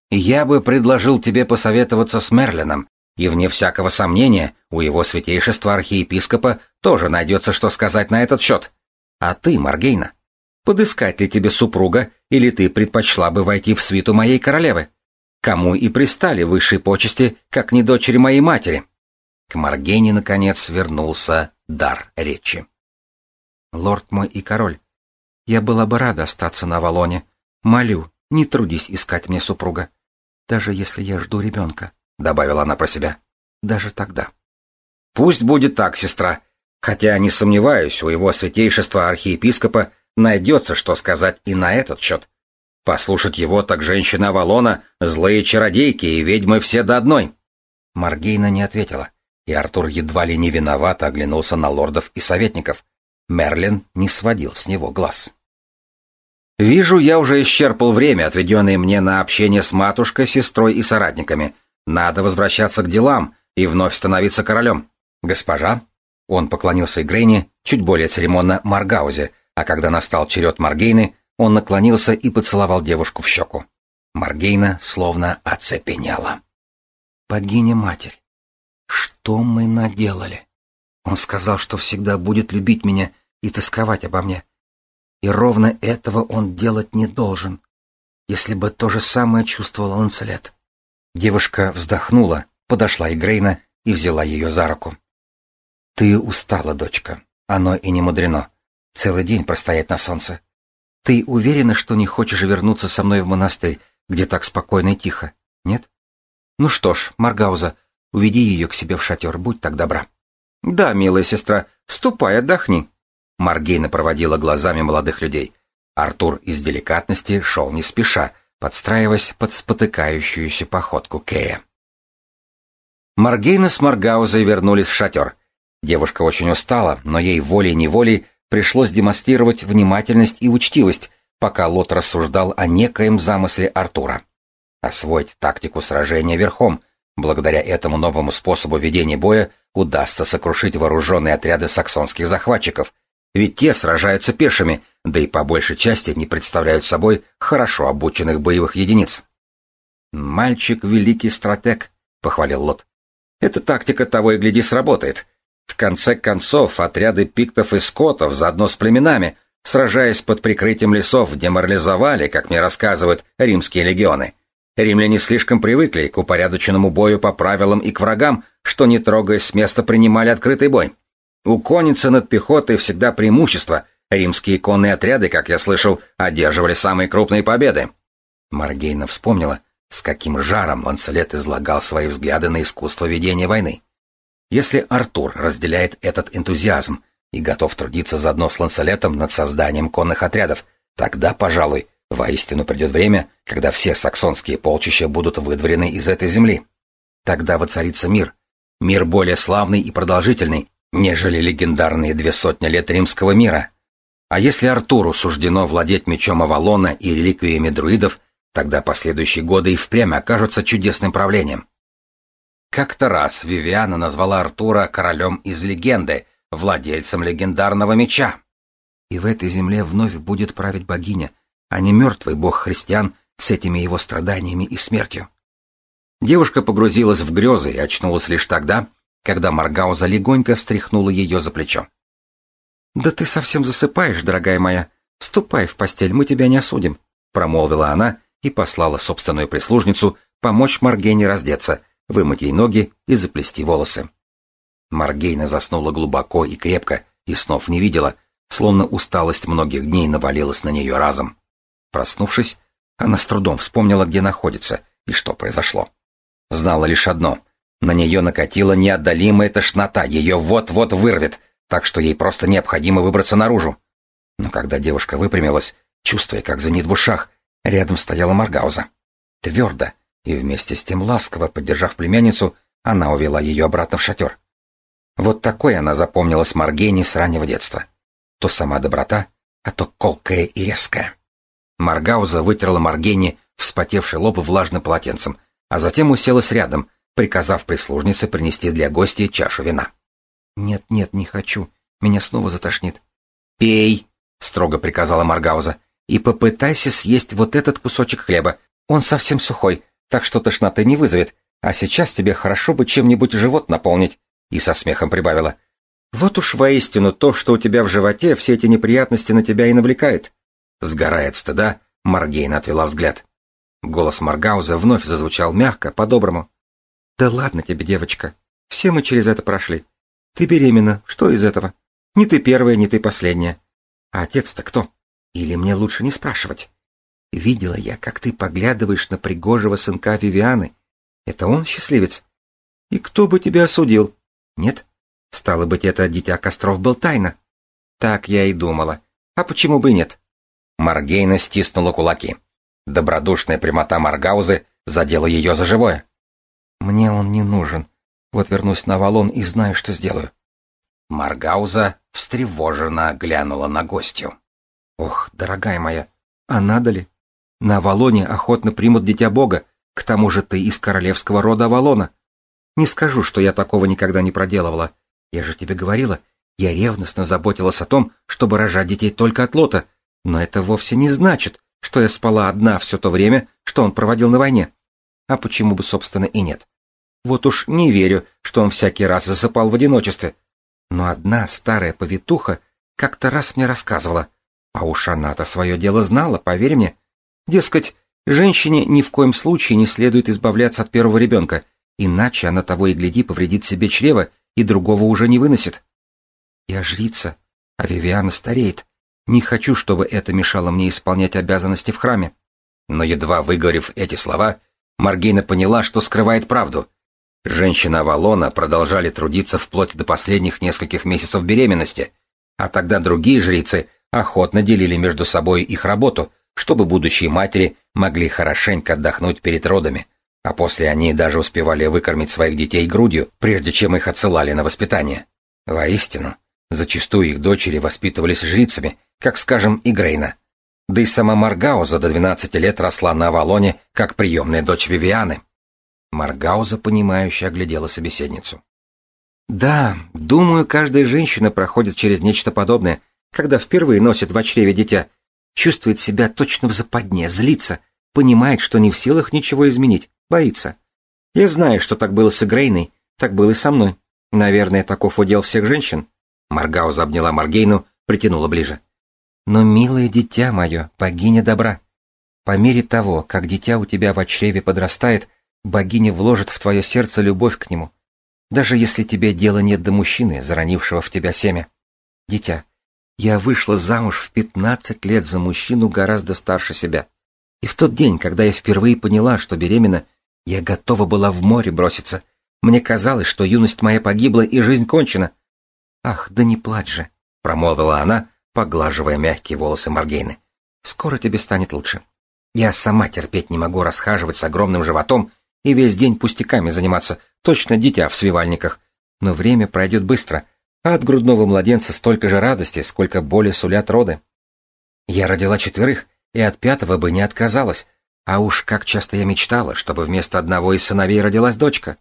Я бы предложил тебе посоветоваться с Мерлином, и, вне всякого сомнения, у его святейшества архиепископа тоже найдется, что сказать на этот счет. А ты, Маргейна, подыскать ли тебе супруга, или ты предпочла бы войти в свиту моей королевы? Кому и пристали высшие почести, как не дочери моей матери? К Маргейне, наконец, вернулся дар речи. Лорд мой и король, я была бы рада остаться на Авалоне. Молю, не трудись искать мне супруга, даже если я жду ребенка. — добавила она про себя. «Даже тогда». «Пусть будет так, сестра. Хотя, не сомневаюсь, у его святейшества архиепископа найдется, что сказать и на этот счет. Послушать его так женщина Авалона, злые чародейки и ведьмы все до одной». Маргейна не ответила, и Артур едва ли не виновато оглянулся на лордов и советников. Мерлин не сводил с него глаз. «Вижу, я уже исчерпал время, отведенное мне на общение с матушкой, сестрой и соратниками», надо возвращаться к делам и вновь становиться королем. Госпожа? Он поклонился Игрейне, чуть более церемонно Маргаузе, а когда настал черед Маргейны, он наклонился и поцеловал девушку в щеку. Маргейна словно оцепенела. «Богиня-матерь, что мы наделали? Он сказал, что всегда будет любить меня и тосковать обо мне. И ровно этого он делать не должен. Если бы то же самое чувствовал Ланцелет. Девушка вздохнула, подошла и Грейна и взяла ее за руку. «Ты устала, дочка. Оно и не мудрено. Целый день простоять на солнце. Ты уверена, что не хочешь вернуться со мной в монастырь, где так спокойно и тихо? Нет? Ну что ж, Маргауза, уведи ее к себе в шатер, будь так добра». «Да, милая сестра, ступай, отдохни». Маргейна проводила глазами молодых людей. Артур из деликатности шел не спеша, подстраиваясь под спотыкающуюся походку Кея. Маргейна с Маргаузой вернулись в шатер. Девушка очень устала, но ей волей-неволей пришлось демонстрировать внимательность и учтивость, пока Лот рассуждал о некоем замысле Артура. Освоить тактику сражения верхом. Благодаря этому новому способу ведения боя удастся сокрушить вооруженные отряды саксонских захватчиков, ведь те сражаются пешими, да и по большей части не представляют собой хорошо обученных боевых единиц. «Мальчик — великий стратег», — похвалил Лот. «Эта тактика того и гляди сработает. В конце концов, отряды пиктов и скотов заодно с племенами, сражаясь под прикрытием лесов, деморализовали, как мне рассказывают, римские легионы. Римляне слишком привыкли к упорядоченному бою по правилам и к врагам, что, не трогаясь с места, принимали открытый бой. У конницы над пехотой всегда преимущество. Римские конные отряды, как я слышал, одерживали самые крупные победы. Маргейна вспомнила, с каким жаром Ланселет излагал свои взгляды на искусство ведения войны. Если Артур разделяет этот энтузиазм и готов трудиться заодно с Ланселетом над созданием конных отрядов, тогда, пожалуй, воистину придет время, когда все саксонские полчища будут выдворены из этой земли. Тогда воцарится мир. Мир более славный и продолжительный, нежели легендарные две сотни лет римского мира. А если Артуру суждено владеть мечом Авалона и реликвиями друидов, тогда последующие годы и впрямь окажутся чудесным правлением. Как-то раз Вивиана назвала Артура королем из легенды, владельцем легендарного меча. И в этой земле вновь будет править богиня, а не мертвый бог христиан с этими его страданиями и смертью. Девушка погрузилась в грезы и очнулась лишь тогда, когда Маргауза легонько встряхнула ее за плечо. «Да ты совсем засыпаешь, дорогая моя. Ступай в постель, мы тебя не осудим», — промолвила она и послала собственную прислужницу помочь Маргейне раздеться, вымыть ей ноги и заплести волосы. Маргейна заснула глубоко и крепко, и снов не видела, словно усталость многих дней навалилась на нее разом. Проснувшись, она с трудом вспомнила, где находится и что произошло. Знала лишь одно — на нее накатила неотдалимая тошнота, ее вот-вот вырвет, так что ей просто необходимо выбраться наружу. Но когда девушка выпрямилась, чувствуя, как звенит в ушах, рядом стояла Маргауза. Твердо и вместе с тем ласково поддержав племянницу, она увела ее обратно в шатер. Вот такой она запомнилась Маргене с раннего детства. То сама доброта, а то колкая и резкая. Маргауза вытерла Маргене вспотевший лоб влажным полотенцем, а затем уселась рядом, приказав прислужнице принести для гостей чашу вина. «Нет, нет, не хочу. Меня снова затошнит». «Пей!» — строго приказала Маргауза. «И попытайся съесть вот этот кусочек хлеба. Он совсем сухой, так что тошноты не вызовет. А сейчас тебе хорошо бы чем-нибудь живот наполнить». И со смехом прибавила. «Вот уж воистину то, что у тебя в животе, все эти неприятности на тебя и навлекает». Сгорая от стыда, Маргейна отвела взгляд. Голос Маргауза вновь зазвучал мягко, по-доброму. «Да ладно тебе, девочка. Все мы через это прошли. Ты беременна. Что из этого? Не ты первая, не ты последняя. А отец-то кто? Или мне лучше не спрашивать? Видела я, как ты поглядываешь на пригожего сынка Вивианы. Это он счастливец? И кто бы тебя осудил? Нет? Стало быть, это дитя костров был тайна. Так я и думала. А почему бы нет? Маргейна стиснула кулаки. Добродушная прямота Маргаузы задела ее за живое. Мне он не нужен. Вот вернусь на Авалон и знаю, что сделаю. Маргауза встревоженно глянула на гостью. Ох, дорогая моя, а надо ли? На Авалоне охотно примут дитя Бога, к тому же ты из королевского рода Авалона. Не скажу, что я такого никогда не проделывала. Я же тебе говорила, я ревностно заботилась о том, чтобы рожать детей только от Лота, но это вовсе не значит, что я спала одна все то время, что он проводил на войне. А почему бы, собственно, и нет? Вот уж не верю, что он всякий раз засыпал в одиночестве. Но одна старая повитуха как-то раз мне рассказывала, а уж она-то свое дело знала, поверь мне. Дескать, женщине ни в коем случае не следует избавляться от первого ребенка, иначе она того и гляди повредит себе чрево и другого уже не выносит. Я жрица, а Вивиана стареет. Не хочу, чтобы это мешало мне исполнять обязанности в храме. Но едва выговорив эти слова, Маргейна поняла, что скрывает правду. Женщины Авалона продолжали трудиться вплоть до последних нескольких месяцев беременности, а тогда другие жрицы охотно делили между собой их работу, чтобы будущие матери могли хорошенько отдохнуть перед родами, а после они даже успевали выкормить своих детей грудью, прежде чем их отсылали на воспитание. Воистину, зачастую их дочери воспитывались жрицами, как, скажем, Игрейна. Да и сама Маргауза до 12 лет росла на Авалоне, как приемная дочь Вивианы. Маргауза, понимающе оглядела собеседницу. «Да, думаю, каждая женщина проходит через нечто подобное, когда впервые носит в чреве дитя, чувствует себя точно в западне, злится, понимает, что не в силах ничего изменить, боится. Я знаю, что так было с Игрейной, так было и со мной. Наверное, таков удел всех женщин». Маргауза обняла Маргейну, притянула ближе. «Но, милое дитя мое, богиня добра, по мере того, как дитя у тебя в чреве подрастает, богиня вложит в твое сердце любовь к нему, даже если тебе дела нет до мужчины, заронившего в тебя семя. Дитя, я вышла замуж в пятнадцать лет за мужчину гораздо старше себя. И в тот день, когда я впервые поняла, что беременна, я готова была в море броситься. Мне казалось, что юность моя погибла и жизнь кончена. Ах, да не плачь же, промолвила она, поглаживая мягкие волосы Маргейны. Скоро тебе станет лучше. Я сама терпеть не могу расхаживать с огромным животом и весь день пустяками заниматься, точно дитя в свивальниках. Но время пройдет быстро, а от грудного младенца столько же радости, сколько боли сулят роды. Я родила четверых, и от пятого бы не отказалась, а уж как часто я мечтала, чтобы вместо одного из сыновей родилась дочка.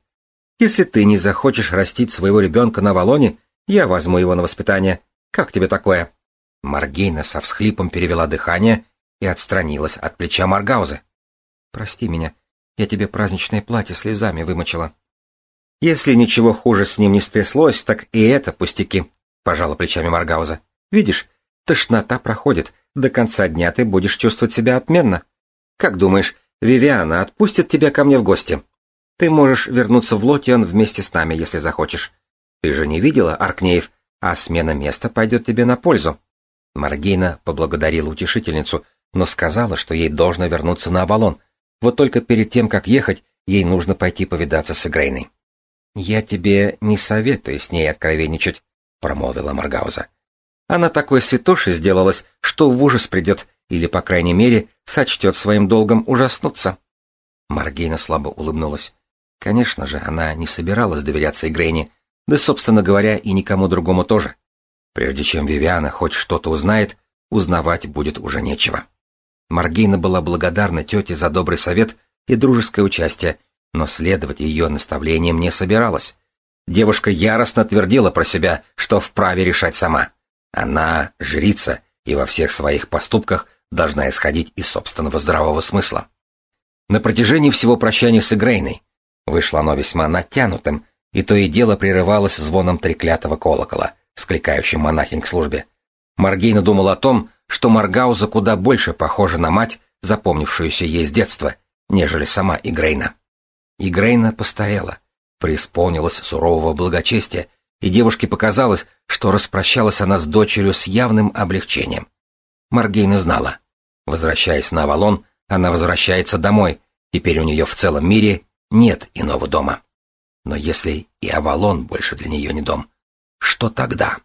Если ты не захочешь растить своего ребенка на Валоне, я возьму его на воспитание. Как тебе такое?» Маргейна со всхлипом перевела дыхание и отстранилась от плеча Маргаузы. «Прости меня, я тебе праздничное платье слезами вымочила. Если ничего хуже с ним не стряслось, так и это пустяки, пожала плечами Маргауза. Видишь, тошнота проходит, до конца дня ты будешь чувствовать себя отменно. Как думаешь, Вивиана отпустит тебя ко мне в гости? Ты можешь вернуться в Лотион вместе с нами, если захочешь. Ты же не видела, Аркнеев, а смена места пойдет тебе на пользу. Маргейна поблагодарила утешительницу, но сказала, что ей должно вернуться на Авалон, вот только перед тем, как ехать, ей нужно пойти повидаться с Игрейной. «Я тебе не советую с ней откровенничать», — промолвила Маргауза. «Она такой святошей сделалась, что в ужас придет, или, по крайней мере, сочтет своим долгом ужаснуться». Маргейна слабо улыбнулась. Конечно же, она не собиралась доверяться Игрейне, да, собственно говоря, и никому другому тоже. Прежде чем Вивиана хоть что-то узнает, узнавать будет уже нечего. Маргейна была благодарна тете за добрый совет и дружеское участие, но следовать ее наставлениям не собиралась. Девушка яростно твердила про себя, что вправе решать сама. Она жрица и во всех своих поступках должна исходить из собственного здравого смысла. На протяжении всего прощания с Игрейной вышло оно весьма натянутым, и то и дело прерывалось звоном треклятого колокола, скликающим монахинь к службе. Маргейна думала о том, что Маргауза куда больше похожа на мать, запомнившуюся ей с детства, нежели сама Игрейна. Игрейна постарела, преисполнилась сурового благочестия, и девушке показалось, что распрощалась она с дочерью с явным облегчением. Маргейна знала. Возвращаясь на Авалон, она возвращается домой, теперь у нее в целом мире нет иного дома. Но если и Авалон больше для нее не дом, что тогда?